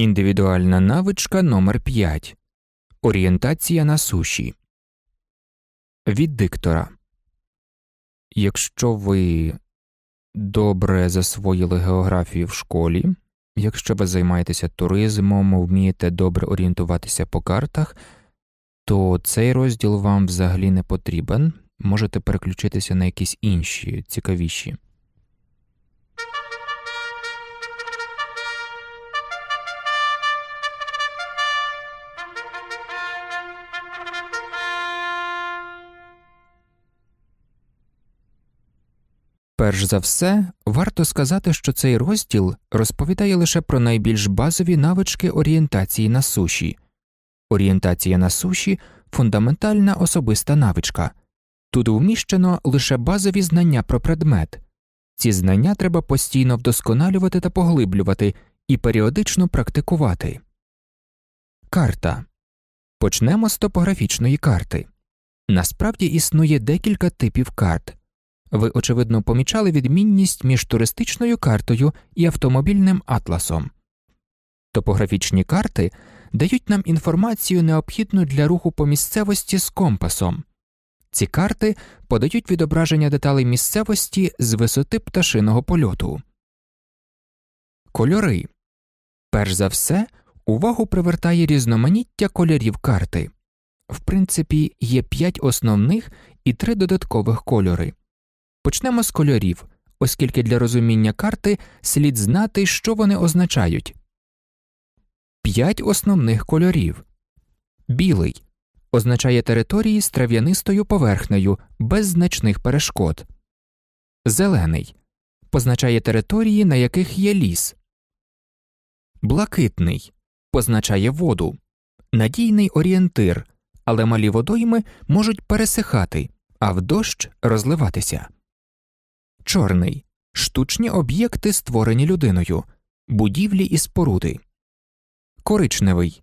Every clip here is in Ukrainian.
Індивідуальна навичка номер 5 Орієнтація на суші. Від диктора. Якщо ви добре засвоїли географію в школі, якщо ви займаєтеся туризмом, вмієте добре орієнтуватися по картах, то цей розділ вам взагалі не потрібен. Можете переключитися на якісь інші цікавіші. Перш за все, варто сказати, що цей розділ розповідає лише про найбільш базові навички орієнтації на суші. Орієнтація на суші фундаментальна особиста навичка. Тут вміщено лише базові знання про предмет. Ці знання треба постійно вдосконалювати та поглиблювати і періодично практикувати. Карта почнемо з топографічної карти. Насправді існує декілька типів карт. Ви, очевидно, помічали відмінність між туристичною картою і автомобільним атласом. Топографічні карти дають нам інформацію, необхідну для руху по місцевості з компасом. Ці карти подають відображення деталей місцевості з висоти пташиного польоту. Кольори перш за все увагу привертає різноманіття кольорів карти. В принципі, є п'ять основних і три додаткових кольори. Почнемо з кольорів, оскільки для розуміння карти слід знати, що вони означають. П'ять основних кольорів білий означає території з трав'янистою поверхнею без значних перешкод, зелений позначає території, на яких є ліс, блакитний позначає воду, надійний орієнтир, але малі водойми можуть пересихати, а в дощ розливатися. Чорний штучні об'єкти, створені людиною, будівлі і споруди, коричневий.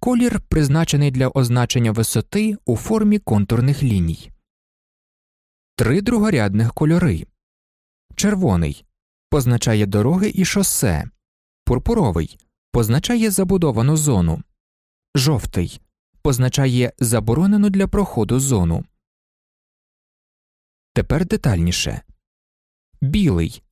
Колір, призначений для означення висоти у формі контурних ліній, три другорядних кольори. Червоний позначає дороги і шосе, пурпуровий позначає забудовану зону, жовтий позначає заборонену для проходу зону. Тепер детальніше білий.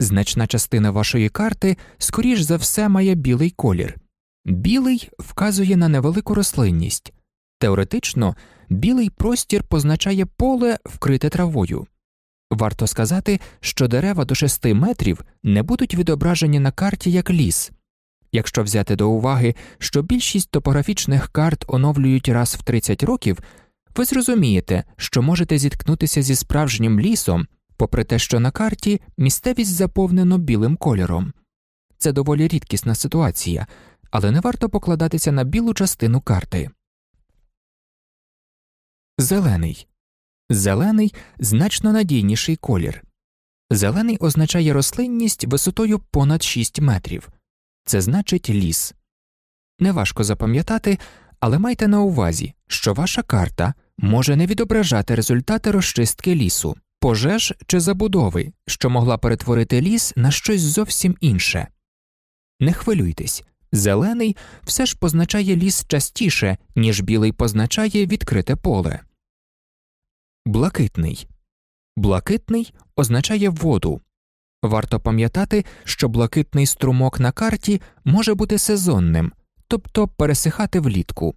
Значна частина вашої карти, скоріш за все, має білий колір. Білий вказує на невелику рослинність. Теоретично, білий простір позначає поле, вкрите травою. Варто сказати, що дерева до 6 метрів не будуть відображені на карті як ліс. Якщо взяти до уваги, що більшість топографічних карт оновлюють раз в 30 років, ви зрозумієте, що можете зіткнутися зі справжнім лісом, попри те, що на карті місцевість заповнено білим кольором. Це доволі рідкісна ситуація, але не варто покладатися на білу частину карти. Зелений зелений значно надійніший колір. Зелений означає рослинність висотою понад 6 метрів це значить ліс. Неважко запам'ятати, але майте на увазі, що ваша карта може не відображати результати розчистки лісу пожеж чи забудови, що могла перетворити ліс на щось зовсім інше. Не хвилюйтесь, зелений все ж позначає ліс частіше, ніж білий позначає відкрите поле. Блакитний блакитний означає воду. Варто пам'ятати, що блакитний струмок на карті може бути сезонним, тобто пересихати влітку.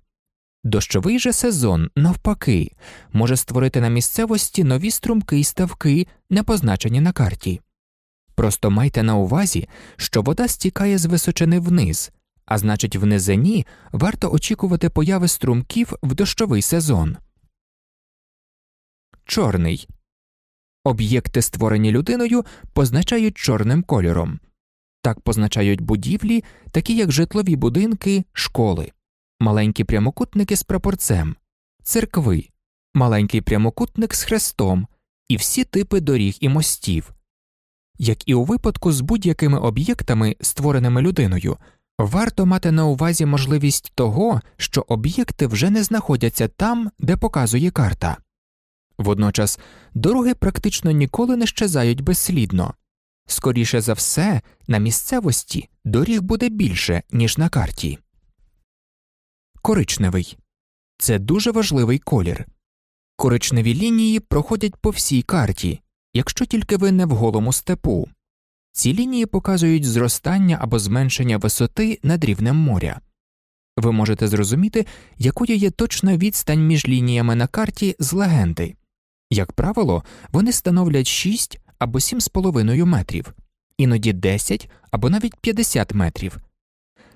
Дощовий же сезон, навпаки, може створити на місцевості нові струмки й ставки, не позначені на карті. Просто майте на увазі, що вода стікає з височини вниз, а значить, в низині варто очікувати появи струмків в дощовий сезон. Чорний об'єкти, створені людиною, позначають чорним кольором. Так позначають будівлі, такі як житлові будинки, школи маленькі прямокутники з прапорцем, церкви, маленький прямокутник з хрестом і всі типи доріг і мостів. Як і у випадку з будь-якими об'єктами, створеними людиною, варто мати на увазі можливість того, що об'єкти вже не знаходяться там, де показує карта. Водночас дороги практично ніколи не щезають безслідно, скоріше за все, на місцевості доріг буде більше, ніж на карті. Коричневий це дуже важливий колір. Коричневі лінії проходять по всій карті, якщо тільки ви не в голому степу. Ці лінії показують зростання або зменшення висоти над рівнем моря. Ви можете зрозуміти, якою є точна відстань між лініями на карті з легенди. Як правило, вони становлять 6 або 7,5 метрів, іноді 10 або навіть 50 метрів.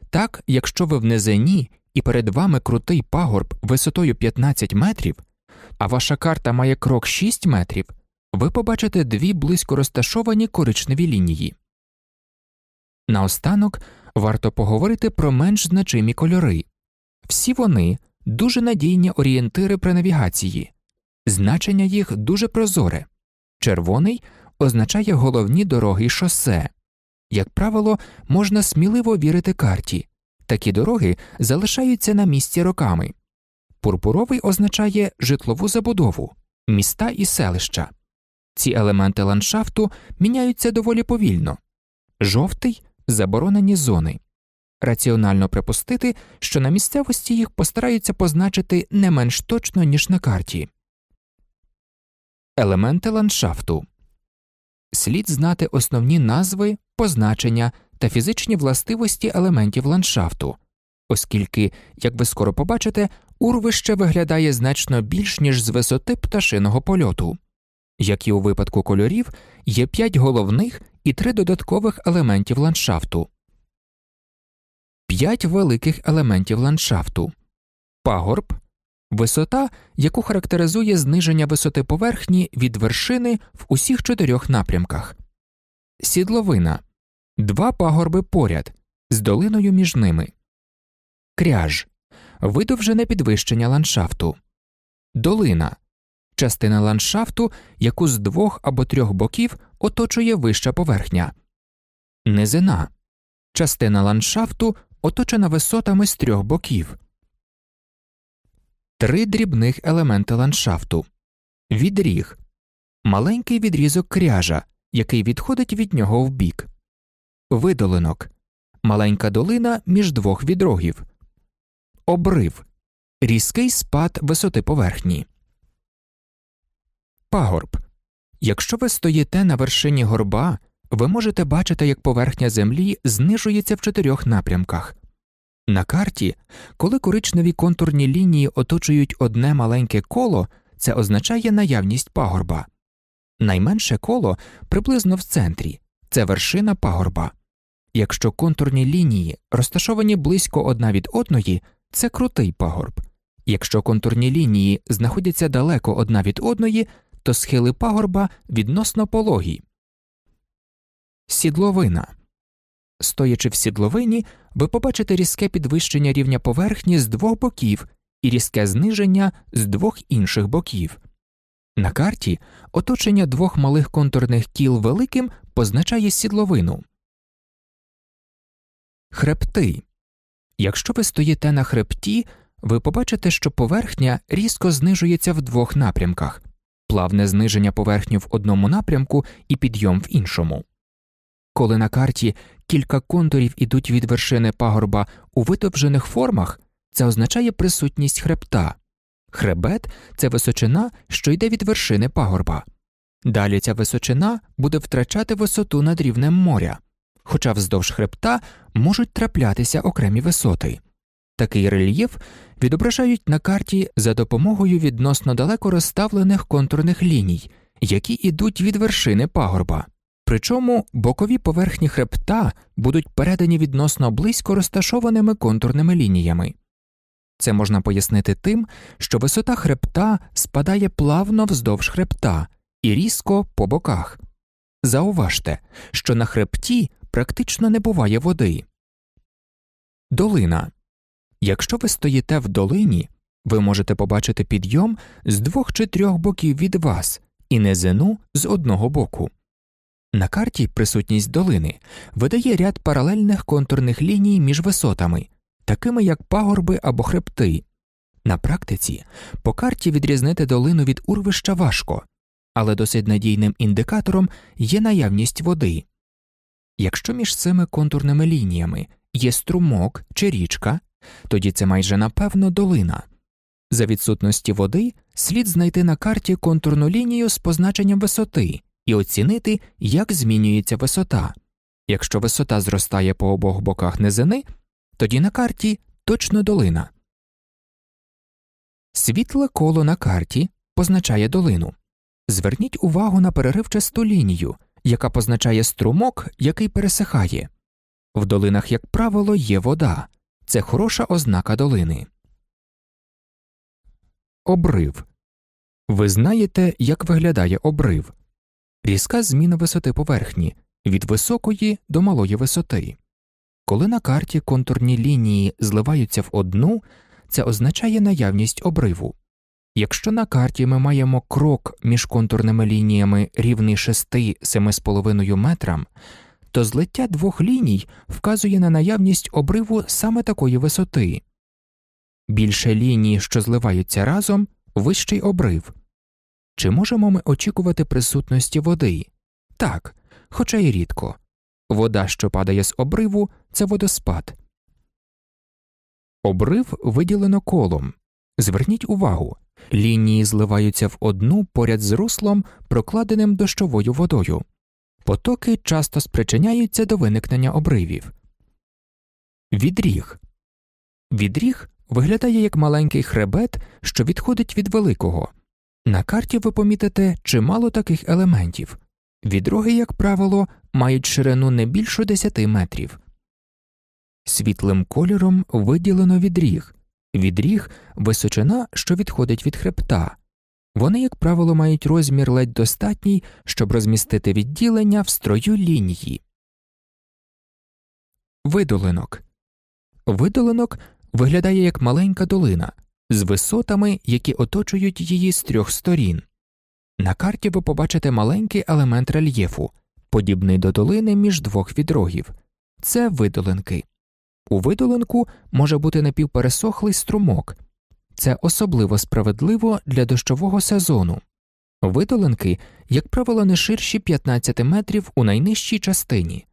Так, якщо ви в низині і перед вами крутий пагорб висотою 15 метрів, а ваша карта має крок 6 метрів, ви побачите дві близько розташовані коричневі лінії. Наостанок варто поговорити про менш значимі кольори всі вони дуже надійні орієнтири при навігації, значення їх дуже прозоре. Червоний означає головні дороги й шосе. Як правило, можна сміливо вірити карті такі дороги залишаються на місці роками. Пурпуровий означає житлову забудову, міста і селища. Ці елементи ландшафту міняються доволі повільно, жовтий заборонені зони. Раціонально припустити, що на місцевості їх постараються позначити не менш точно, ніж на карті. Елементи ландшафту слід знати основні назви, позначення та фізичні властивості елементів ландшафту, оскільки, як ви скоро побачите, урвище виглядає значно більш ніж з висоти пташиного польоту. Як і у випадку кольорів, є п'ять головних і три додаткових елементів ландшафту. П'ять великих елементів ландшафту пагорб, висота, яку характеризує зниження висоти поверхні від вершини в усіх чотирьох напрямках, сідловина два пагорби поряд з долиною між ними, кряж видовжене підвищення ландшафту, долина частина ландшафту, яку з двох або трьох боків оточує вища поверхня, низина частина ландшафту, оточена висотами з трьох боків, три дрібних елементи ландшафту, відріг, маленький відрізок кряжа, який відходить від нього вбік, видолинок, маленька долина між двох відрогів, обрив, різкий спад висоти поверхні. Пагорб. Якщо ви стоїте на вершині горба, ви можете бачити, як поверхня землі знижується в чотирьох напрямках. На карті, коли коричневі контурні лінії оточують одне маленьке коло, це означає наявність пагорба. Найменше коло приблизно в центрі це вершина пагорба. Якщо контурні лінії розташовані близько одна від одної, це крутий пагорб. Якщо контурні лінії знаходяться далеко одна від одної, то схили пагорба відносно пологі. Сідловина. Стоячи в сідловині, ви побачите різке підвищення рівня поверхні з двох боків і різке зниження з двох інших боків. На карті оточення двох малих контурних кіл великим позначає сідловину. Хребти. Якщо ви стоїте на хребті, ви побачите, що поверхня різко знижується в двох напрямках плавне зниження поверхні в одному напрямку і підйом в іншому. Коли на карті кілька контурів ідуть від вершини пагорба у видовжених формах, це означає присутність хребта. Хребет це височина, що йде від вершини пагорба. Далі ця височина буде втрачати висоту над рівнем моря, хоча вздовж хребта можуть траплятися окремі висоти. Такий рельєф відображають на карті за допомогою відносно далеко розставлених контурних ліній, які йдуть від вершини пагорба. Причому бокові поверхні хребта будуть передані відносно близько розташованими контурними лініями. Це можна пояснити тим, що висота хребта спадає плавно вздовж хребта і різко по боках. Зауважте, що на хребті практично не буває води. Долина Якщо ви стоїте в долині, ви можете побачити підйом з двох чи трьох боків від вас і низину з одного боку. На карті присутність долини видає ряд паралельних контурних ліній між висотами, такими як пагорби або хребти. На практиці по карті відрізнити долину від урвища важко, але досить надійним індикатором є наявність води, Якщо між цими контурними лініями є струмок чи річка, тоді це майже напевно долина. За відсутності води слід знайти на карті контурну лінію з позначенням висоти і оцінити, як змінюється висота. Якщо висота зростає по обох боках низини, тоді на карті точно долина. Світле коло на карті позначає долину. Зверніть увагу на переривчасту лінію, яка позначає струмок, який пересихає. В долинах, як правило, є вода це хороша ознака долини. Обрив. Ви знаєте, як виглядає обрив різка зміна висоти поверхні від високої до малої висоти. Коли на карті контурні лінії зливаються в одну, це означає наявність обриву. Якщо на карті ми маємо крок між контурними лініями рівний 6-7,5 метрам, то злиття двох ліній вказує на наявність обриву саме такої висоти. Більше ліній, що зливаються разом, вищий обрив. Чи можемо ми очікувати присутності води? Так, хоча й рідко. Вода, що падає з обриву, це водоспад. Обрив виділено колом. Зверніть увагу лінії зливаються в одну поряд з руслом, прокладеним дощовою водою. Потоки часто спричиняються до виникнення обривів. Відріг Відріг виглядає як маленький хребет, що відходить від великого. На карті ви помітите чимало таких елементів. Відроги, як правило, мають ширину не більше 10 метрів. Світлим кольором виділено відріг, відріг височина, що відходить від хребта. Вони, як правило, мають розмір ледь достатній, щоб розмістити відділення в строю лінії. Видолинок Видолинок виглядає як маленька долина з висотами, які оточують її з трьох сторін. На карті ви побачите маленький елемент рельєфу, подібний до долини між двох відрогів це видолинки. У видолинку може бути напівпересохлий струмок, це особливо справедливо для дощового сезону. Видолинки, як правило, не ширші 15 метрів у найнижчій частині.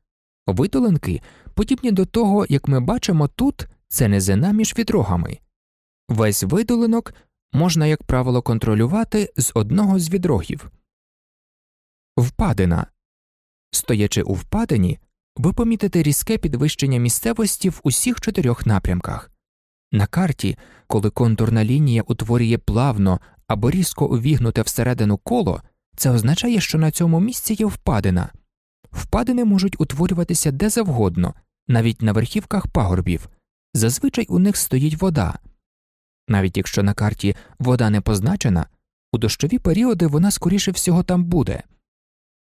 Видолинки, подібні до того, як ми бачимо тут, це низина між відрогами. Весь видолинок можна, як правило, контролювати з одного з відрогів. Впадина. Стоячи у впадині, ви помітите різке підвищення місцевості в усіх чотирьох напрямках. На карті, коли контурна лінія утворює плавно або різко увігнуте всередину коло, це означає, що на цьому місці є впадина. Впадини можуть утворюватися де завгодно, навіть на верхівках пагорбів. Зазвичай у них стоїть вода. Навіть якщо на карті вода не позначена, у дощові періоди вона скоріше всього там буде.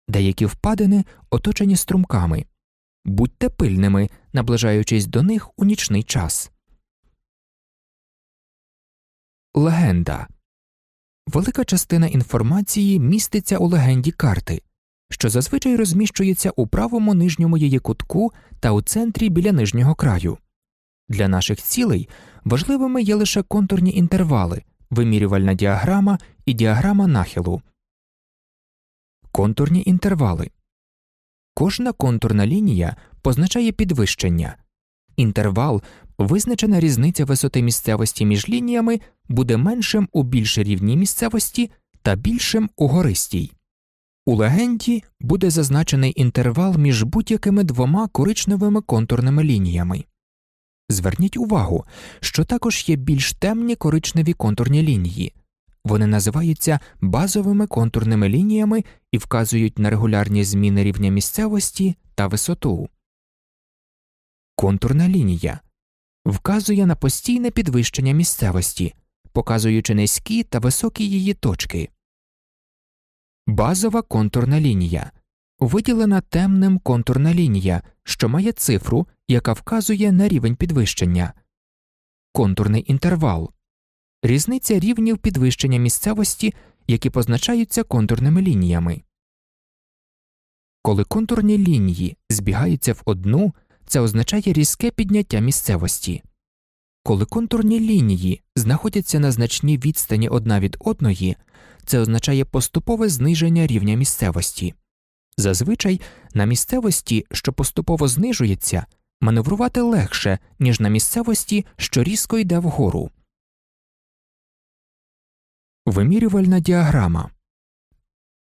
Деякі впадини оточені струмками. Будьте пильними, наближаючись до них у нічний час. Легенда велика частина інформації міститься у легенді карти, що зазвичай розміщується у правому нижньому її кутку та у центрі біля нижнього краю. Для наших цілей важливими є лише контурні інтервали, вимірювальна діаграма і діаграма нахилу. Контурні інтервали Кожна контурна лінія позначає підвищення. Інтервал, визначена різниця висоти місцевості між лініями, буде меншим у більш рівній місцевості та більшим у гористій. У легенді буде зазначений інтервал між будь-якими двома коричневими контурними лініями. Зверніть увагу, що також є більш темні коричневі контурні лінії. Вони називаються базовими контурними лініями і вказують на регулярні зміни рівня місцевості та висоту. Контурна лінія вказує на постійне підвищення місцевості, показуючи низькі та високі її точки. Базова контурна лінія виділена темним контурна лінія, що має цифру, яка вказує на рівень підвищення, контурний інтервал, різниця рівнів підвищення місцевості, які позначаються контурними лініями. Коли контурні лінії збігаються в одну, це означає різке підняття місцевості. Коли контурні лінії знаходяться на значній відстані одна від одної, це означає поступове зниження рівня місцевості. Зазвичай на місцевості, що поступово знижується, маневрувати легше, ніж на місцевості, що різко йде вгору. Вимірювальна діаграма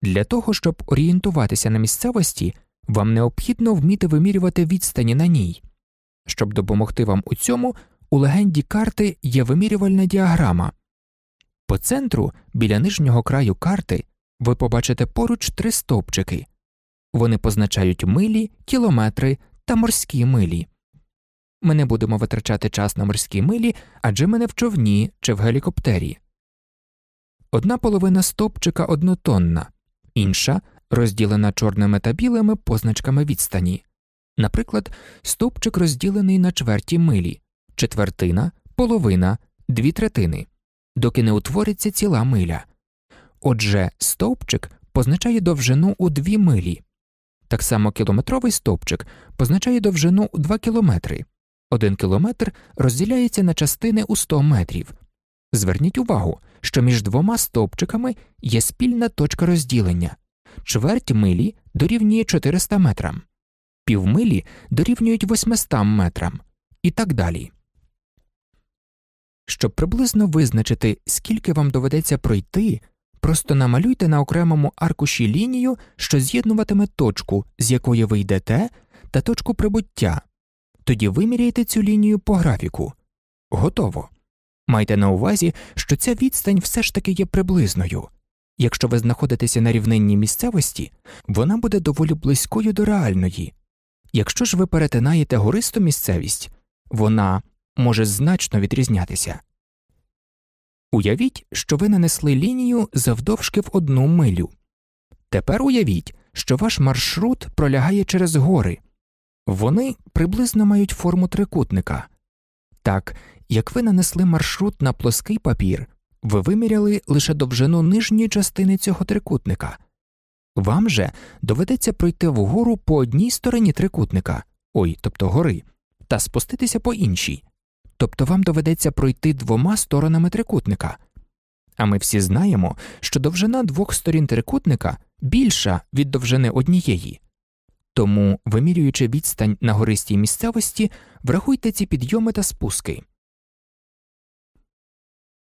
для того, щоб орієнтуватися на місцевості, вам необхідно вміти вимірювати відстані на ній. Щоб допомогти вам у цьому, у легенді карти є вимірювальна діаграма. По центру, біля нижнього краю карти, ви побачите поруч три стовпчики вони позначають милі, кілометри та морські милі. Ми не будемо витрачати час на морські милі, адже ми не в човні чи в гелікоптері. Одна половина стовпчика однотонна, інша розділена чорними та білими позначками відстані. Наприклад, стовпчик розділений на чверті милі, четвертина, половина, дві третини, доки не утвориться ціла миля. Отже, стовпчик позначає довжину у дві милі. Так само кілометровий стовпчик позначає довжину у 2 кілометри. Один кілометр розділяється на частини у 100 метрів. Зверніть увагу, що між двома стовпчиками є спільна точка розділення чверть милі дорівнює 400 метрам, півмилі дорівнюють 800 метрам і так далі. Щоб приблизно визначити, скільки вам доведеться пройти, просто намалюйте на окремому аркуші лінію, що з'єднуватиме точку, з якої ви йдете, та точку прибуття, тоді виміряйте цю лінію по графіку. Готово. Майте на увазі, що ця відстань все ж таки є приблизною. Якщо ви знаходитеся на рівнинній місцевості, вона буде доволі близькою до реальної. Якщо ж ви перетинаєте гористу місцевість, вона може значно відрізнятися. Уявіть, що ви нанесли лінію завдовжки в одну милю. Тепер уявіть, що ваш маршрут пролягає через гори, вони приблизно мають форму трикутника. Так, як ви нанесли маршрут на плоский папір, ви виміряли лише довжину нижньої частини цього трикутника. Вам же доведеться пройти вгору по одній стороні трикутника, ой, тобто гори, та спуститися по іншій, тобто вам доведеться пройти двома сторонами трикутника. А ми всі знаємо, що довжина двох сторін трикутника більша від довжини однієї. Тому, вимірюючи відстань на гористій місцевості, врахуйте ці підйоми та спуски.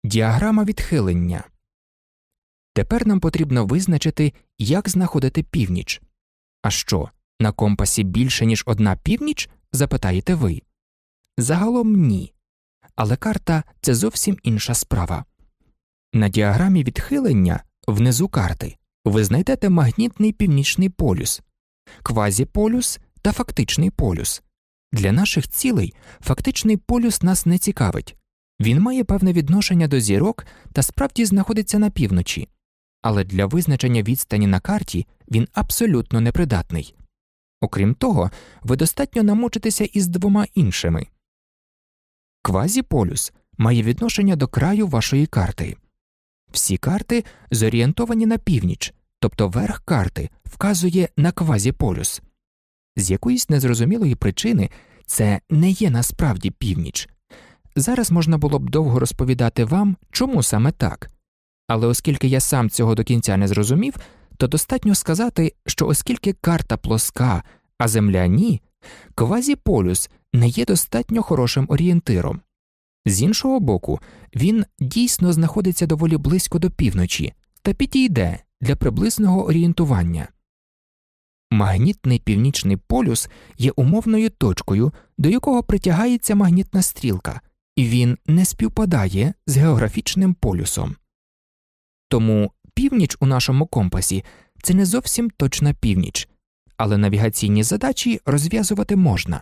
Діаграма відхилення Тепер нам потрібно визначити, як знаходити північ. А що, на компасі більше, ніж одна північ? запитаєте ви. Загалом ні. Але карта це зовсім інша справа. На діаграмі відхилення внизу карти ви знайдете магнітний північний полюс, квазіполюс та фактичний полюс. Для наших цілей фактичний полюс нас не цікавить, він має певне відношення до зірок та справді знаходиться на півночі, але для визначення відстані на карті він абсолютно непридатний. Окрім того, ви достатньо намучитеся із двома іншими. Квазіполюс має відношення до краю вашої карти. Всі карти зорієнтовані на північ, тобто верх карти вказує на квазіполюс. З якоїсь незрозумілої причини це не є насправді північ. Зараз можна було б довго розповідати вам, чому саме так, але оскільки я сам цього до кінця не зрозумів, то достатньо сказати, що оскільки карта плоска, а земля ні, квазіполюс не є достатньо хорошим орієнтиром. З іншого боку, він дійсно знаходиться доволі близько до півночі та підійде для приблизного орієнтування. Магнітний північний полюс є умовною точкою, до якого притягається магнітна стрілка, і він не співпадає з географічним полюсом. Тому північ у нашому компасі це не зовсім точна північ, але навігаційні задачі розв'язувати можна.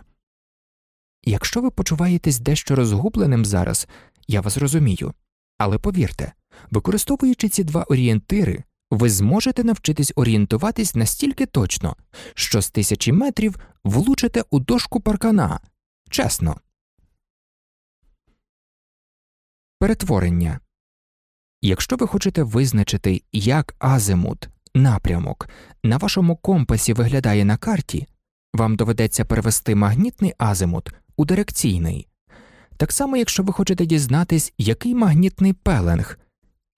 Якщо ви почуваєтесь дещо розгубленим зараз, я вас розумію, але повірте, використовуючи ці два орієнтири, ви зможете навчитись орієнтуватись настільки точно, що з тисячі метрів влучите у дошку паркана чесно. Перетворення Якщо ви хочете визначити, як азимут, напрямок на вашому компасі виглядає на карті, вам доведеться перевести магнітний азимут у дирекційний. Так само, якщо ви хочете дізнатись, який магнітний пеленг,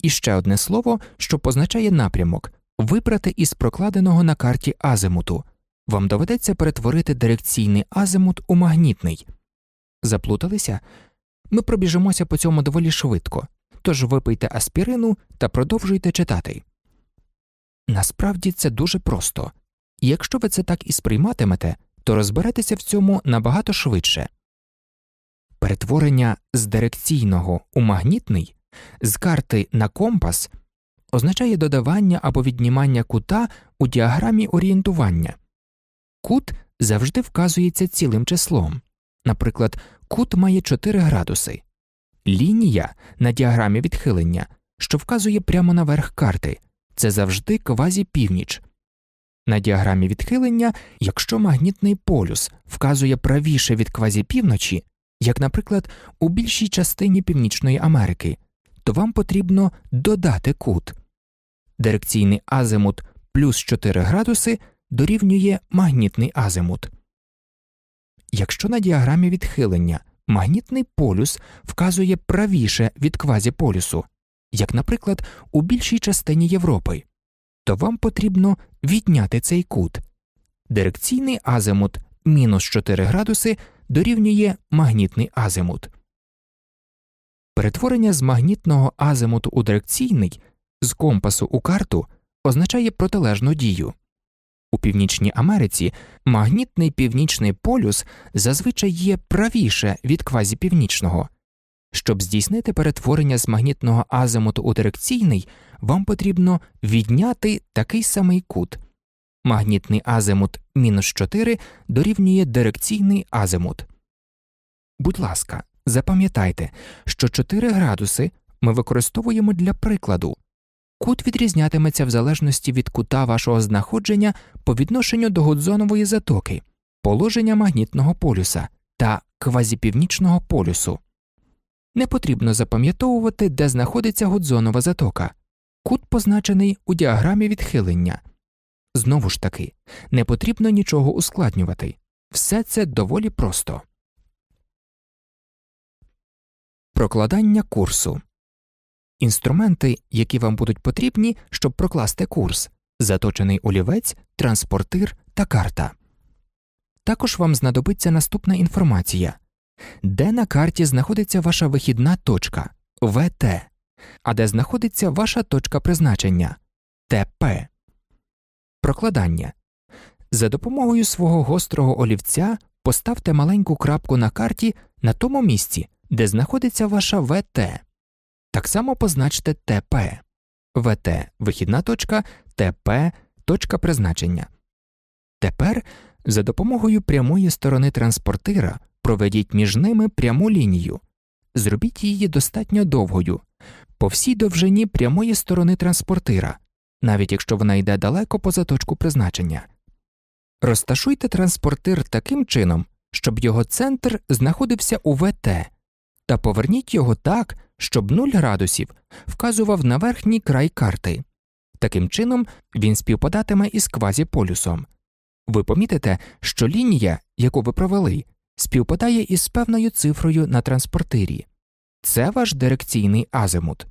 і ще одне слово, що позначає напрямок, вибрати із прокладеного на карті азимуту. Вам доведеться перетворити дирекційний азимут у магнітний. Заплуталися? Ми пробіжимося по цьому доволі швидко, тож випийте аспірину та продовжуйте читати. Насправді це дуже просто, якщо ви це так і сприйматимете, то розберетеся в цьому набагато швидше. Перетворення з дирекційного у магнітний з карти на компас означає додавання або віднімання кута у діаграмі орієнтування. Кут завжди вказується цілим числом. Наприклад, кут має 4 градуси, лінія на діаграмі відхилення, що вказує прямо наверх карти, це завжди квазі північ. На діаграмі відхилення, якщо магнітний полюс вказує правіше від квазіпівночі, як, наприклад, у більшій частині Північної Америки, то вам потрібно додати кут. Дирекційний азимут плюс 4 градуси дорівнює магнітний азимут. Якщо на діаграмі відхилення магнітний полюс вказує правіше від квазіполюсу, як, наприклад, у більшій частині Європи, то вам потрібно відняти цей кут. Дирекційний азимут мінус 4 градуси дорівнює магнітний азимут. Перетворення з магнітного азимуту у дирекційний з компасу у карту означає протилежну дію. У Північній Америці магнітний північний полюс зазвичай є правіше від квазіпівнічного. Щоб здійснити перетворення з магнітного азимуту у дирекційний, вам потрібно відняти такий самий кут. Магнітний азимут мінус 4 дорівнює дирекційний азимут. Будь ласка, запам'ятайте, що 4 градуси ми використовуємо для прикладу. Кут відрізнятиметься в залежності від кута вашого знаходження по відношенню до Гудзонової затоки, положення магнітного полюса та квазіпівнічного полюсу. Не потрібно запам'ятовувати, де знаходиться Гудзонова затока, кут позначений у діаграмі відхилення. Знову ж таки, не потрібно нічого ускладнювати все це доволі просто. Прокладання курсу інструменти, які вам будуть потрібні, щоб прокласти курс, заточений олівець, транспортир та карта. Також вам знадобиться наступна інформація де на карті знаходиться ваша вихідна точка ВТ, а де знаходиться ваша точка призначення ТП. Прокладання. За допомогою свого гострого олівця поставте маленьку крапку на карті на тому місці, де знаходиться ваша ВТ. Так само позначте ТП, ВТ вихідна точка, ТП точка призначення. Тепер за допомогою прямої сторони транспортира проведіть між ними пряму лінію, зробіть її достатньо довгою, по всій довжині прямої сторони транспортира, навіть якщо вона йде далеко поза точку призначення. Розташуйте транспортир таким чином, щоб його центр знаходився у ВТ, та поверніть його так, щоб 0 градусів вказував на верхній край карти. Таким чином він співпадатиме із квазіполюсом. Ви помітите, що лінія, яку ви провели, співпадає із певною цифрою на транспортирі. Це ваш дирекційний азимут.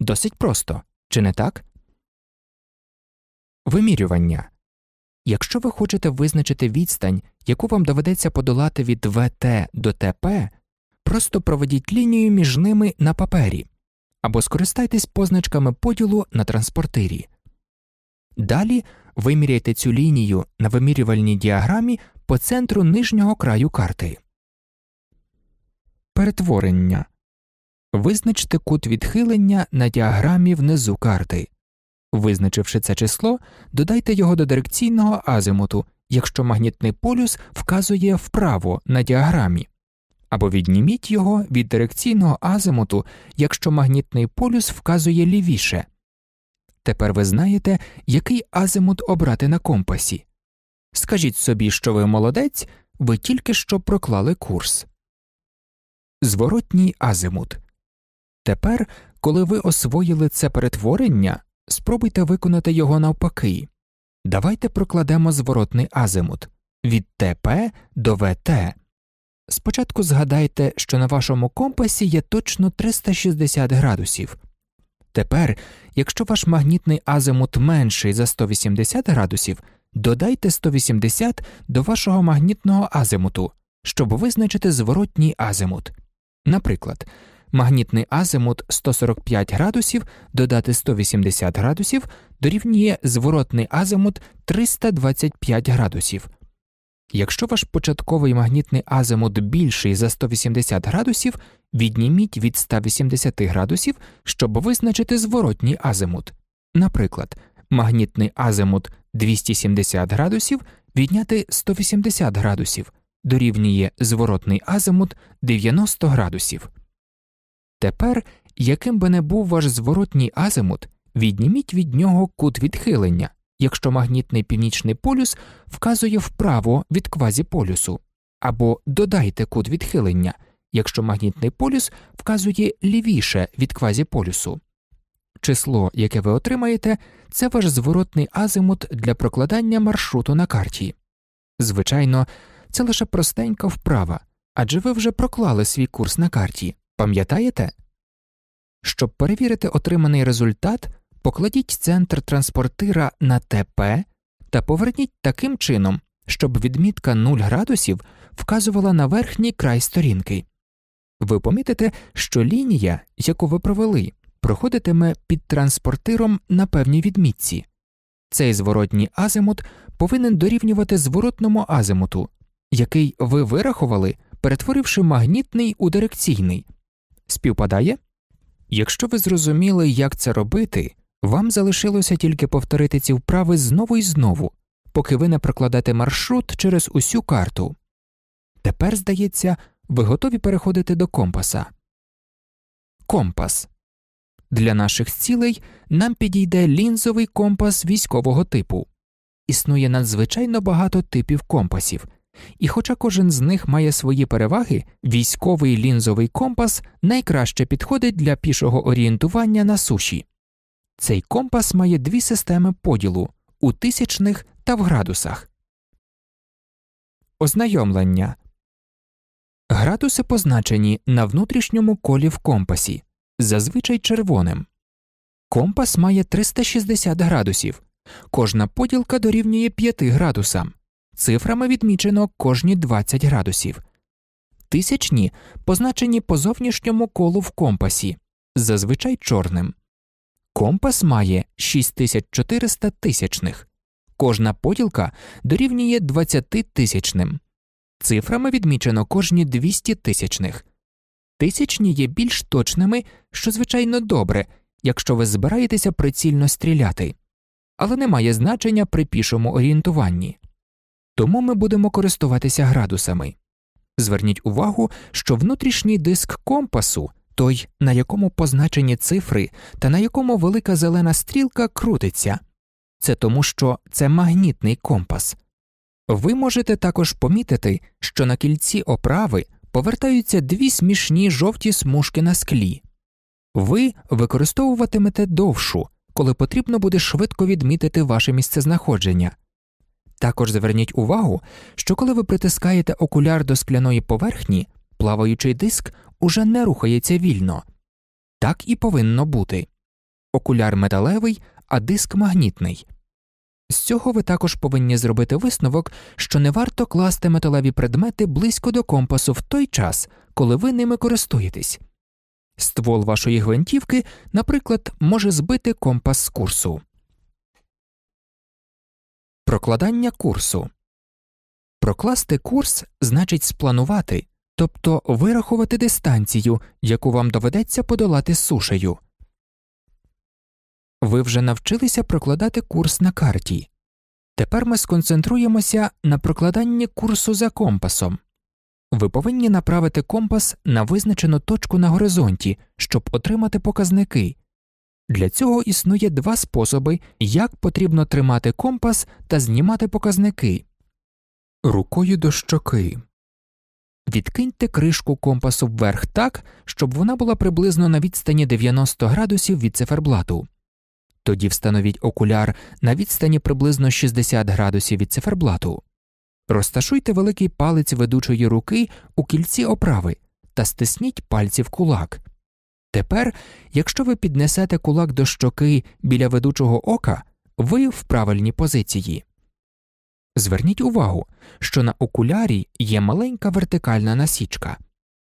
Досить просто, чи не так? Вимірювання. Якщо ви хочете визначити відстань, яку вам доведеться подолати від ВТ до ТП, просто проведіть лінію між ними на папері або скористайтесь позначками поділу на транспортирі. Далі виміряйте цю лінію на вимірювальній діаграмі по центру нижнього краю карти. Перетворення Визначте кут відхилення на діаграмі внизу карти. Визначивши це число, додайте його до дирекційного азимуту, якщо магнітний полюс вказує вправо на діаграмі, або відніміть його від дирекційного азимуту, якщо магнітний полюс вказує лівіше. Тепер ви знаєте, який азимут обрати на компасі. Скажіть собі, що ви молодець, ви тільки що проклали курс. Зворотній азимут. Тепер, коли ви освоїли це перетворення, спробуйте виконати його навпаки. Давайте прокладемо зворотний азимут від ТП до ВТ. Спочатку згадайте, що на вашому компасі є точно 360 градусів. Тепер, якщо ваш магнітний азимут менший за 180 градусів, додайте 180 до вашого магнітного азимуту, щоб визначити зворотній азимут. Наприклад, магнітний азимут 145 градусів додати 180 градусів дорівнює зворотний азимут 325 градусів. Якщо ваш початковий магнітний азимут більший за 180 градусів, відніміть від 180 градусів, щоб визначити зворотній азимут. Наприклад, магнітний азимут 270 градусів відняти 180 градусів дорівнює зворотний азимут 90 градусів. Тепер, яким би не був ваш зворотній азимут, відніміть від нього кут відхилення, якщо магнітний північний полюс вказує вправо від квазіполюсу, або додайте кут відхилення, якщо магнітний полюс вказує лівіше від квазіполюсу. Число, яке ви отримаєте, це ваш зворотний азимут для прокладання маршруту на карті. Звичайно, це лише простенька вправа, адже ви вже проклали свій курс на карті, пам'ятаєте? Щоб перевірити отриманий результат, покладіть центр транспортира на ТП та поверніть таким чином, щоб відмітка 0 градусів вказувала на верхній край сторінки. Ви помітите, що лінія, яку ви провели, проходитиме під транспортиром на певній відмітці. Цей зворотній азимут повинен дорівнювати зворотному азимуту, який ви вирахували, перетворивши магнітний у дирекційний. Співпадає? Якщо ви зрозуміли, як це робити, вам залишилося тільки повторити ці вправи знову і знову, поки ви не прокладете маршрут через усю карту. Тепер, здається, ви готові переходити до компаса. Компас для наших цілей нам підійде лінзовий компас військового типу. Існує надзвичайно багато типів компасів, і, хоча кожен з них має свої переваги, військовий лінзовий компас найкраще підходить для пішого орієнтування на суші. Цей компас має дві системи поділу у тисячних та в градусах. Ознайомлення градуси позначені на внутрішньому колі в компасі, зазвичай червоним. Компас має 360 градусів, кожна поділка дорівнює 5 градусам, цифрами відмічено кожні 20 градусів. Тисячні позначені по зовнішньому колу в компасі, зазвичай чорним. Компас має 6400 тисячних, кожна поділка дорівнює 20 тисячним. Цифрами відмічено кожні 200 тисячних. Тисячні є більш точними, що звичайно добре, якщо ви збираєтеся прицільно стріляти, але не має значення при пішому орієнтуванні. Тому ми будемо користуватися градусами. Зверніть увагу, що внутрішній диск компасу той, на якому позначені цифри та на якому велика зелена стрілка крутиться, це тому, що це магнітний компас. Ви можете також помітити, що на кільці оправи повертаються дві смішні жовті смужки на склі. Ви використовуватимете довшу, коли потрібно буде швидко відмітити ваше місцезнаходження. Також зверніть увагу, що коли ви притискаєте окуляр до скляної поверхні, плаваючий диск уже не рухається вільно. Так і повинно бути окуляр металевий, а диск магнітний. З цього ви також повинні зробити висновок, що не варто класти металеві предмети близько до компасу в той час, коли ви ними користуєтесь. Ствол вашої гвинтівки, наприклад, може збити компас з курсу. Прокладання курсу прокласти курс значить спланувати, тобто вирахувати дистанцію, яку вам доведеться подолати сушею. Ви вже навчилися прокладати курс на карті. Тепер ми сконцентруємося на прокладанні курсу за компасом. Ви повинні направити компас на визначену точку на горизонті, щоб отримати показники. Для цього існує два способи, як потрібно тримати компас та знімати показники рукою до щоки. Відкиньте кришку компасу вверх так, щоб вона була приблизно на відстані 90 градусів від циферблату. Тоді встановіть окуляр на відстані приблизно 60 градусів від циферблату. Розташуйте великий палець ведучої руки у кільці оправи та стисніть пальці в кулак. Тепер, якщо ви піднесете кулак до щоки біля ведучого ока, ви в правильній позиції. Зверніть увагу, що на окулярі є маленька вертикальна насічка.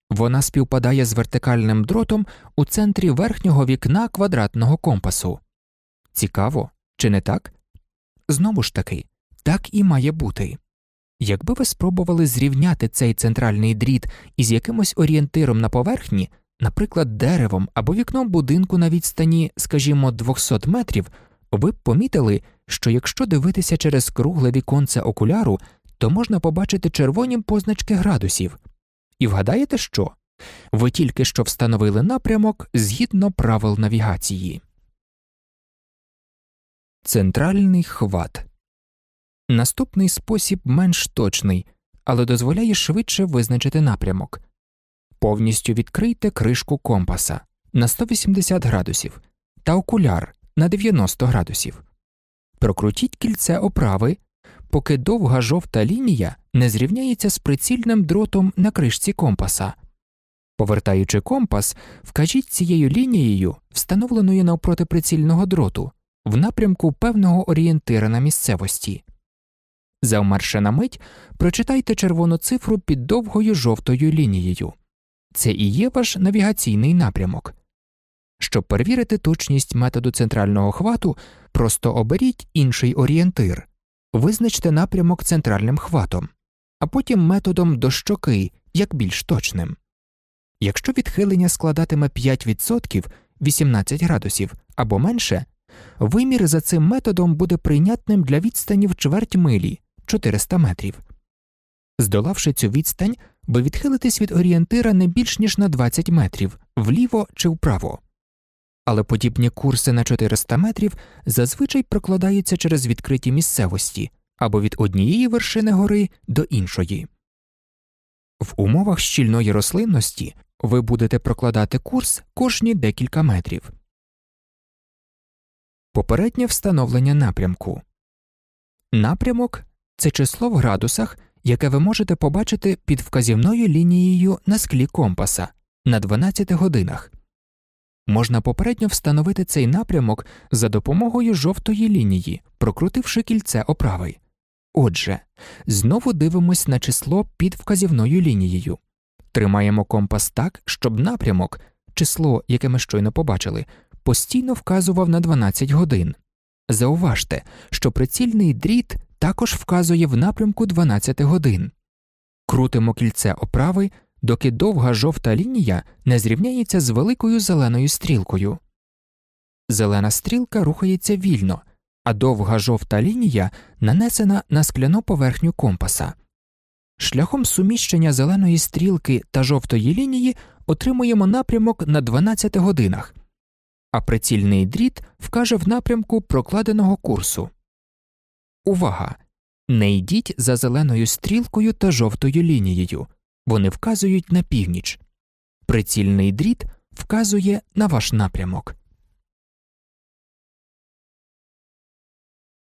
Вона співпадає з вертикальним дротом у центрі верхнього вікна квадратного компасу. Цікаво, чи не так? Знову ж таки, так і має бути. Якби ви спробували зрівняти цей центральний дріт із якимось орієнтиром на поверхні, наприклад, деревом або вікном будинку на відстані, скажімо, 200 метрів, ви б помітили, що якщо дивитися через кругле віконце окуляру, то можна побачити червоні позначки градусів. І вгадаєте що? Ви тільки що встановили напрямок згідно правил навігації. Центральний хват наступний спосіб менш точний, але дозволяє швидше визначити напрямок. Повністю відкрийте кришку компаса на 180 градусів та окуляр на 90 градусів. Прокрутіть кільце оправи, поки довга жовта лінія не зрівняється з прицільним дротом на кришці компаса. Повертаючи компас, вкажіть цією лінією, встановленою навпроти прицільного дроту, в напрямку певного орієнтира на місцевості. Завмерше на мить прочитайте червону цифру під довгою жовтою лінією. Це і є ваш навігаційний напрямок. Щоб перевірити точність методу центрального хвату, просто оберіть інший орієнтир, визначте напрямок центральним хватом, а потім методом до щоки як більш точним. Якщо відхилення складатиме 5% 18 градусів або менше, вимір за цим методом буде прийнятним для відстані в чверть милі 400 метрів. Здолавши цю відстань, ви відхилитесь від орієнтира не більш ніж на 20 метрів вліво чи вправо. Але подібні курси на 400 метрів зазвичай прокладаються через відкриті місцевості або від однієї вершини гори до іншої. В умовах щільної рослинності ви будете прокладати курс кожні декілька метрів. Попереднє встановлення напрямку напрямок це число в градусах, яке ви можете побачити під вказівною лінією на склі компаса на 12 годинах. Можна попередньо встановити цей напрямок за допомогою жовтої лінії, прокрутивши кільце оправи. Отже, знову дивимось на число під вказівною лінією, тримаємо компас так, щоб напрямок, число, яке ми щойно побачили, постійно вказував на 12 годин. Зауважте, що прицільний дріт також вказує в напрямку 12 годин. Крутимо кільце оправи, доки довга жовта лінія не зрівняється з великою зеленою стрілкою. Зелена стрілка рухається вільно, а довга жовта лінія нанесена на скляну поверхню компаса. Шляхом суміщення зеленої стрілки та жовтої лінії отримуємо напрямок на 12 годинах, а прицільний дріт вкаже в напрямку прокладеного курсу. Увага! Не йдіть за зеленою стрілкою та жовтою лінією, вони вказують на північ. Прицільний дріт вказує на ваш напрямок.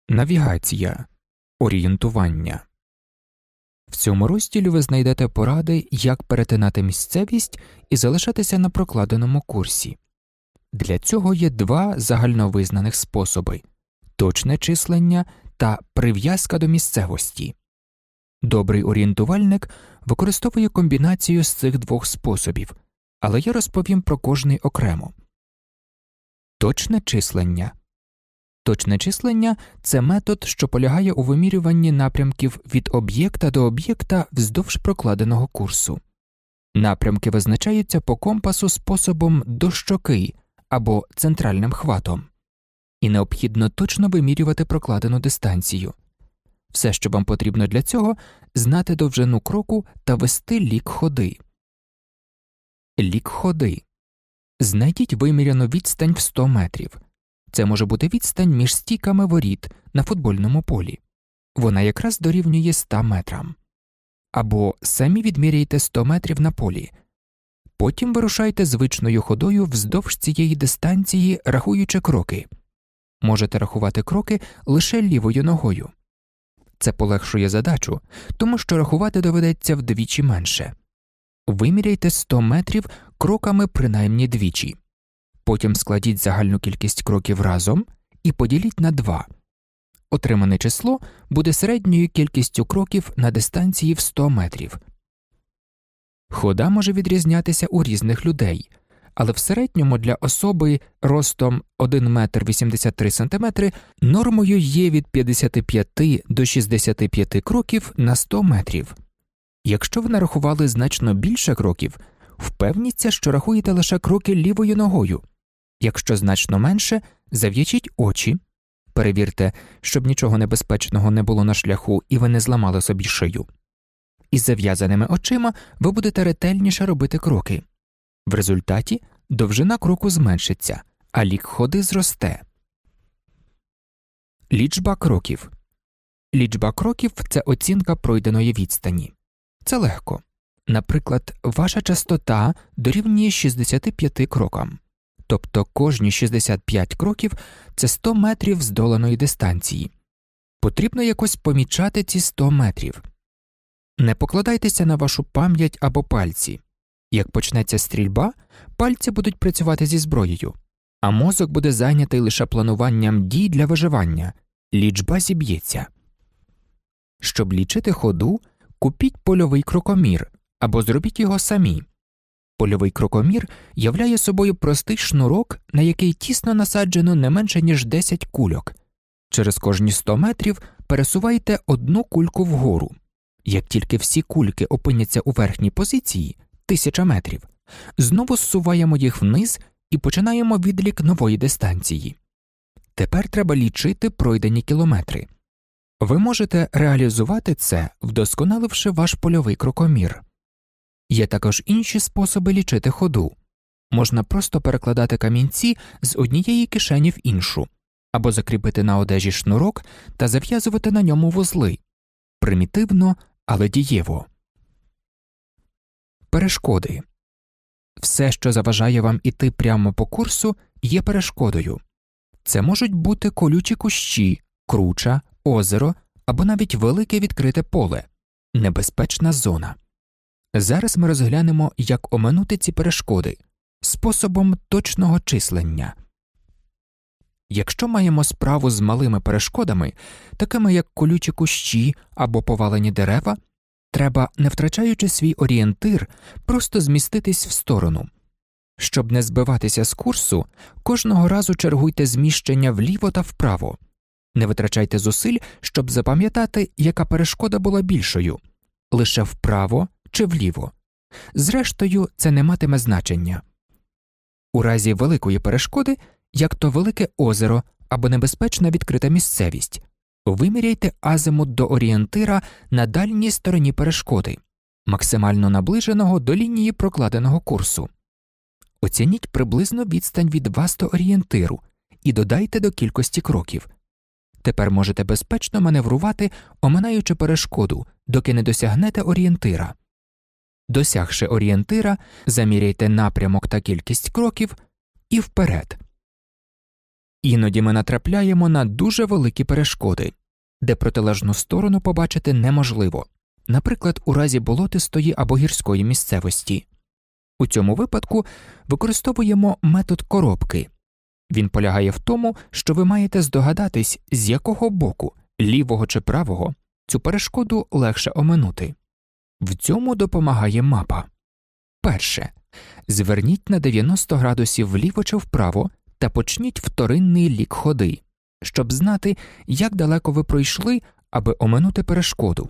Навігація орієнтування в цьому розділі ви знайдете поради, як перетинати місцевість і залишатися на прокладеному курсі. Для цього є два загальновизнаних способи точне числення та прив'язка до місцевості. Добрий орієнтувальник використовує комбінацію з цих двох способів, але я розповім про кожний окремо. Точне числення Точне числення це метод, що полягає у вимірюванні напрямків від об'єкта до об'єкта вздовж прокладеного курсу. Напрямки визначаються по компасу способом до щоки або центральним хватом і необхідно точно вимірювати прокладену дистанцію. Все, що вам потрібно для цього, знати довжину кроку та вести лік ходи. Лік ходи. Знайдіть виміряну відстань в 100 метрів. Це може бути відстань між стіками воріт на футбольному полі. Вона якраз дорівнює 100 метрам. Або самі відміряйте 100 метрів на полі. Потім вирушайте звичною ходою вздовж цієї дистанції, рахуючи кроки можете рахувати кроки лише лівою ногою. Це полегшує задачу, тому що рахувати доведеться вдвічі менше. Виміряйте 100 метрів кроками принаймні двічі, Потім складіть загальну кількість кроків разом і поділіть на 2. Отримане число буде середньою кількістю кроків на дистанції в 100 метрів. Хода може відрізнятися у різних людей, але в середньому для особи ростом 1 метр 83 см нормою є від 55 до 65 кроків на 100 метрів. Якщо ви нарахували значно більше кроків, впевніться, що рахуєте лише кроки лівою ногою. Якщо значно менше, зав'ячіть очі, перевірте, щоб нічого небезпечного не було на шляху і ви не зламали собі шию. Із зав'язаними очима ви будете ретельніше робити кроки. В результаті довжина кроку зменшиться, а лік ходи зросте. Лічба кроків Лічба кроків це оцінка пройденої відстані. Це легко. Наприклад, ваша частота дорівнює 65 крокам, тобто кожні 65 кроків це 100 метрів здоланої дистанції. Потрібно якось помічати ці 100 метрів. Не покладайтеся на вашу пам'ять або пальці. Як почнеться стрільба, пальці будуть працювати зі зброєю, а мозок буде зайнятий лише плануванням дій для виживання, лічба зіб'ється. Щоб лічити ходу, купіть польовий крокомір або зробіть його самі. Польовий крокомір являє собою простий шнурок, на який тісно насаджено не менше ніж 10 кульок. Через кожні 100 метрів пересувайте одну кульку вгору. Як тільки всі кульки опиняться у верхній позиції тисяча метрів, знову зсуваємо їх вниз і починаємо відлік нової дистанції. Тепер треба лічити пройдені кілометри. Ви можете реалізувати це, вдосконаливши ваш польовий крокомір. Є також інші способи лічити ходу можна просто перекладати камінці з однієї кишені в іншу, або закріпити на одежі шнурок та зав'язувати на ньому вузли примітивно, але дієво. Перешкоди все, що заважає вам іти прямо по курсу, є перешкодою. Це можуть бути колючі кущі, круча, озеро або навіть велике відкрите поле, небезпечна зона. Зараз ми розглянемо, як оминути ці перешкоди способом точного числення. Якщо маємо справу з малими перешкодами, такими як колючі кущі або повалені дерева, треба, не втрачаючи свій орієнтир, просто зміститись в сторону. Щоб не збиватися з курсу, кожного разу чергуйте зміщення вліво та вправо, не витрачайте зусиль, щоб запам'ятати, яка перешкода була більшою лише вправо чи вліво. Зрештою, це не матиме значення. У разі великої перешкоди, як то велике озеро або небезпечна відкрита місцевість, виміряйте азимут до орієнтира на дальній стороні перешкоди, максимально наближеного до лінії прокладеного курсу. Оцініть приблизно відстань від вас до орієнтиру і додайте до кількості кроків. Тепер можете безпечно маневрувати, оминаючи перешкоду, доки не досягнете орієнтира. Досягши орієнтира, заміряйте напрямок та кількість кроків і вперед. Іноді ми натрапляємо на дуже великі перешкоди, де протилежну сторону побачити неможливо, наприклад, у разі болотистої або гірської місцевості. У цьому випадку використовуємо метод коробки. Він полягає в тому, що ви маєте здогадатись, з якого боку, лівого чи правого, цю перешкоду легше оминути. В цьому допомагає мапа. Перше. Зверніть на 90 градусів вліво чи вправо та почніть вторинний лік ходи, щоб знати, як далеко ви пройшли, аби оминути перешкоду.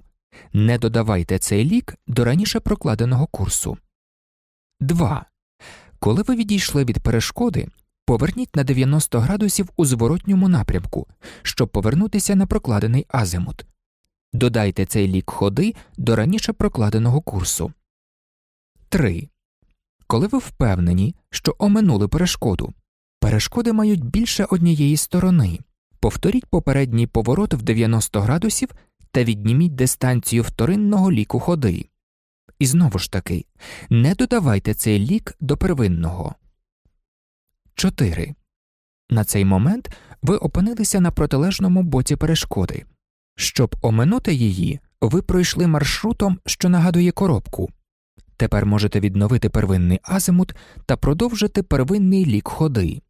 Не додавайте цей лік до раніше прокладеного курсу. 2. Коли ви відійшли від перешкоди, поверніть на 90 градусів у зворотньому напрямку, щоб повернутися на прокладений азимут. Додайте цей лік ходи до раніше прокладеного курсу. 3. Коли ви впевнені, що оминули перешкоду, перешкоди мають більше однієї сторони. Повторіть попередній поворот в 90 градусів та відніміть дистанцію вторинного ліку ходи. І знову ж таки, не додавайте цей лік до первинного. 4. На цей момент ви опинилися на протилежному боці перешкоди. Щоб оминути її, ви пройшли маршрутом, що нагадує коробку. Тепер можете відновити первинний азимут та продовжити первинний лік ходи.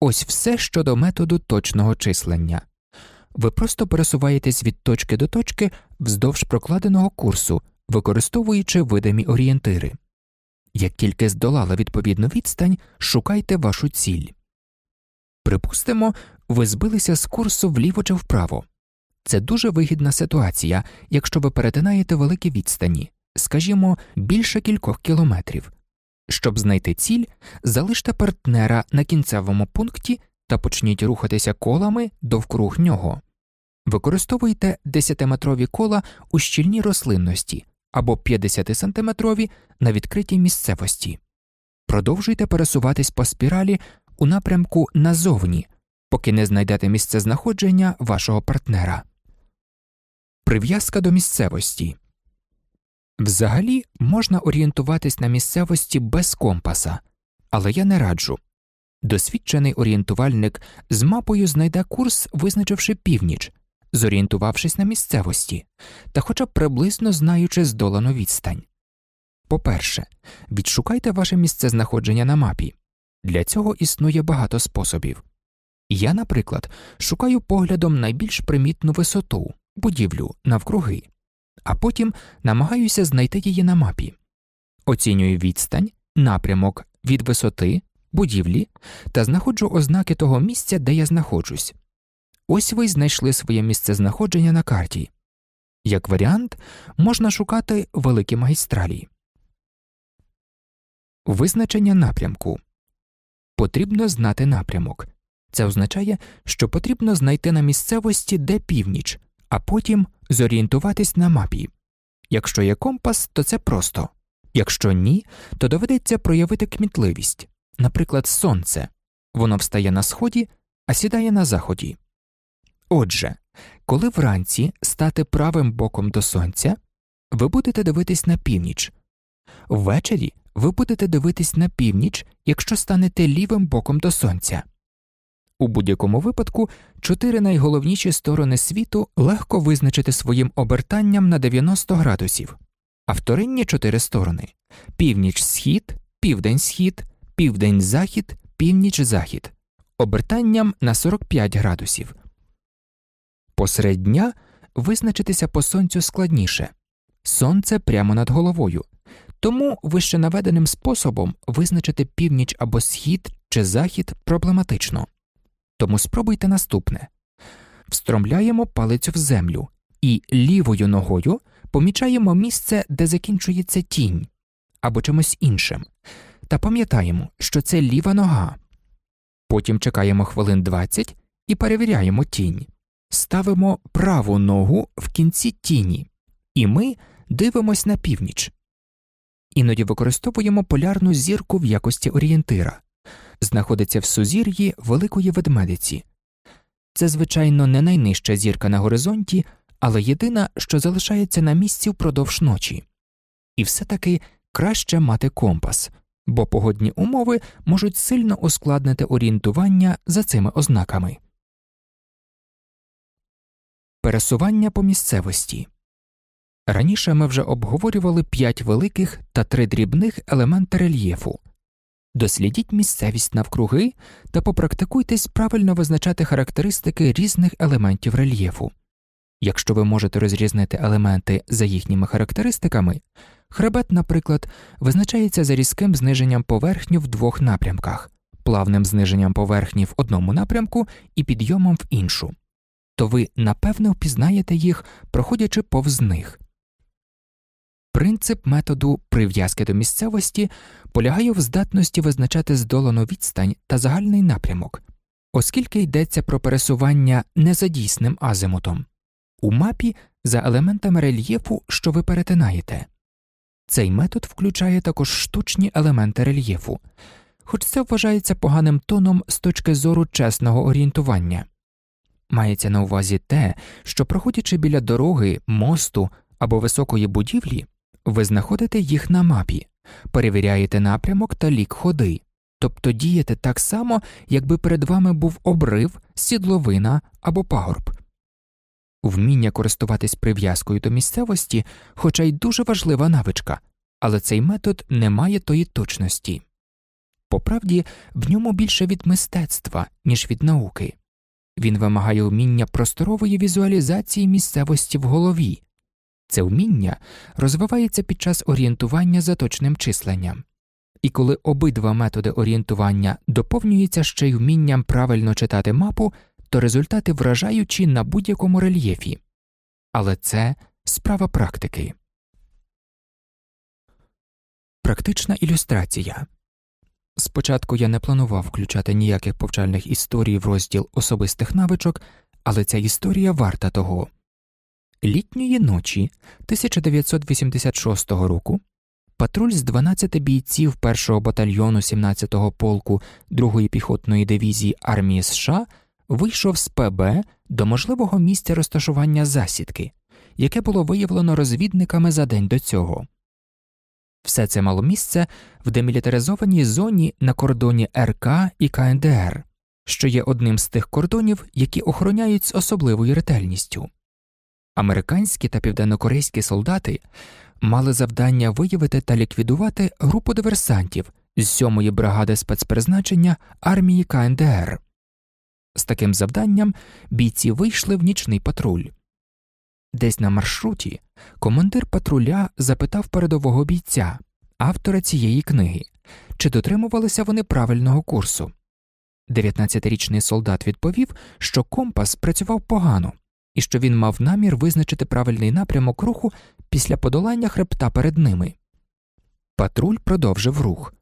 Ось все щодо методу точного числення. Ви просто пересуваєтесь від точки до точки вздовж прокладеного курсу, використовуючи видимі орієнтири. Як тільки здолали відповідну відстань, шукайте вашу ціль. Припустимо, ви збилися з курсу вліво чи вправо. Це дуже вигідна ситуація, якщо ви перетинаєте великі відстані, скажімо, більше кількох кілометрів. Щоб знайти ціль, залиште партнера на кінцевому пункті та почніть рухатися колами довкруг нього. Використовуйте 10-метрові кола у щільній рослинності або 50-сантиметрові на відкритій місцевості. Продовжуйте пересуватись по спіралі у напрямку назовні, поки не знайдете місце знаходження вашого партнера. Прив'язка до місцевості Взагалі можна орієнтуватись на місцевості без компаса, але я не раджу. Досвідчений орієнтувальник з мапою знайде курс, визначивши північ, зорієнтувавшись на місцевості та хоча б приблизно знаючи здолану відстань. По перше, відшукайте ваше місце знаходження на мапі. Для цього існує багато способів. Я, наприклад, шукаю поглядом найбільш примітну висоту, будівлю навкруги, а потім намагаюся знайти її на мапі, оцінюю відстань, напрямок від висоти, будівлі та знаходжу ознаки того місця, де я знаходжусь. Ось ви знайшли своє місце знаходження на карті. Як варіант, можна шукати великі магістралі. Визначення напрямку потрібно знати напрямок. Це означає, що потрібно знайти на місцевості, де північ, а потім зорієнтуватись на мапі. Якщо є компас, то це просто, якщо ні, то доведеться проявити кмітливість, наприклад, сонце воно встає на сході, а сідає на заході. Отже, коли вранці стати правим боком до сонця, ви будете дивитись на північ, ввечері ви будете дивитись на північ, якщо станете лівим боком до сонця. У будь-якому випадку чотири найголовніші сторони світу легко визначити своїм обертанням на 90 градусів, а вторинні чотири сторони північ схід, південь схід, південь захід, північ захід, обертанням на 45 градусів. Посеред дня визначитися по сонцю складніше сонце прямо над головою, тому вище наведеним способом визначити північ або схід чи захід проблематично. Тому спробуйте наступне встромляємо палицю в землю і лівою ногою помічаємо місце, де закінчується тінь або чимось іншим, та пам'ятаємо, що це ліва нога. Потім чекаємо хвилин 20 і перевіряємо тінь, ставимо праву ногу в кінці тіні, і ми дивимось на північ. Іноді використовуємо полярну зірку в якості орієнтира знаходиться в сузір'ї Великої ведмедиці. Це, звичайно, не найнижча зірка на горизонті, але єдина, що залишається на місці впродовж ночі. І все таки краще мати компас, бо погодні умови можуть сильно ускладнити орієнтування за цими ознаками. Пересування по місцевості раніше ми вже обговорювали п'ять великих та три дрібних елементи рельєфу дослідіть місцевість навкруги та попрактикуйтесь правильно визначати характеристики різних елементів рельєфу. Якщо ви можете розрізнити елементи за їхніми характеристиками, хребет, наприклад, визначається за різким зниженням поверхні в двох напрямках, плавним зниженням поверхні в одному напрямку і підйомом в іншу, то ви напевно впізнаєте їх, проходячи повз них. Принцип методу прив'язки до місцевості полягає в здатності визначати здолану відстань та загальний напрямок, оскільки йдеться про пересування не за дійсним азимутом, у мапі за елементами рельєфу, що ви перетинаєте. Цей метод включає також штучні елементи рельєфу, хоч це вважається поганим тоном з точки зору чесного орієнтування. Мається на увазі те, що, проходячи біля дороги, мосту або високої будівлі, ви знаходите їх на мапі, перевіряєте напрямок та лік ходи, тобто дієте так само, якби перед вами був обрив, сідловина або пагорб. Вміння користуватись прив'язкою до місцевості, хоча й дуже важлива навичка, але цей метод не має тої точності. Поправді, в ньому більше від мистецтва, ніж від науки. Він вимагає вміння просторової візуалізації місцевості в голові. Це вміння розвивається під час орієнтування за точним численням, і коли обидва методи орієнтування доповнюються ще й вмінням правильно читати мапу, то результати вражаючі на будь-якому рельєфі. Але це справа практики. Практична ілюстрація Спочатку я не планував включати ніяких повчальних історій в розділ особистих навичок, але ця історія варта того. Літньої ночі 1986 року патруль з 12 бійців 1-го батальйону 17-го полку 2-ї піхотної дивізії армії США вийшов з ПБ до можливого місця розташування засідки, яке було виявлено розвідниками за день до цього. Все це мало місце в демілітаризованій зоні на кордоні РК і КНДР, що є одним з тих кордонів, які охороняють з особливою ретельністю. Американські та південнокорейські солдати мали завдання виявити та ліквідувати групу диверсантів з сьомої бригади спецпризначення армії КНДР. З таким завданням бійці вийшли в нічний патруль. Десь на маршруті командир патруля запитав передового бійця, автора цієї книги, чи дотримувалися вони правильного курсу. 19-річний солдат відповів, що компас працював погано і що він мав намір визначити правильний напрямок руху після подолання хребта перед ними. Патруль продовжив рух.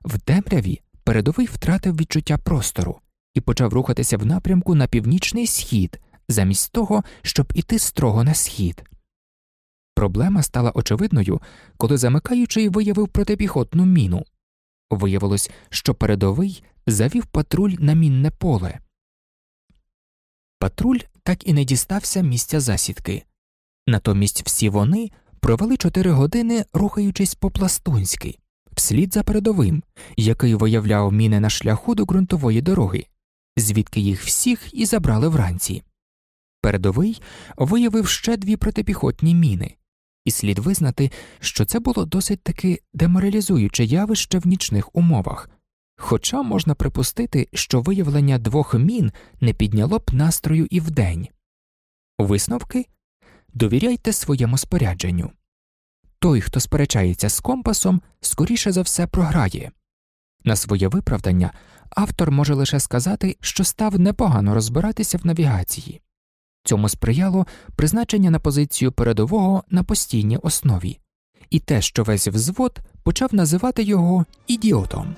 В темряві передовий втратив відчуття простору і почав рухатися в напрямку на північний схід замість того, щоб іти строго на схід. Проблема стала очевидною, коли замикаючий виявив протипіхотну міну. Виявилось, що передовий завів патруль на мінне поле. Патруль так і не дістався місця засідки. Натомість всі вони провели чотири години, рухаючись по пластунськи, вслід за передовим, який виявляв міни на шляху до ґрунтової дороги, звідки їх всіх і забрали вранці. Передовий виявив ще дві протипіхотні міни, і слід визнати, що це було досить таки деморалізуюче явище в нічних умовах, хоча можна припустити, що виявлення двох мін не підняло б настрою і вдень. Висновки довіряйте своєму спорядженню. Той, хто сперечається з компасом, скоріше за все програє. На своє виправдання автор може лише сказати, що став непогано розбиратися в навігації. Цьому сприяло призначення на позицію передового на постійній основі, і те, що весь взвод почав називати його ідіотом.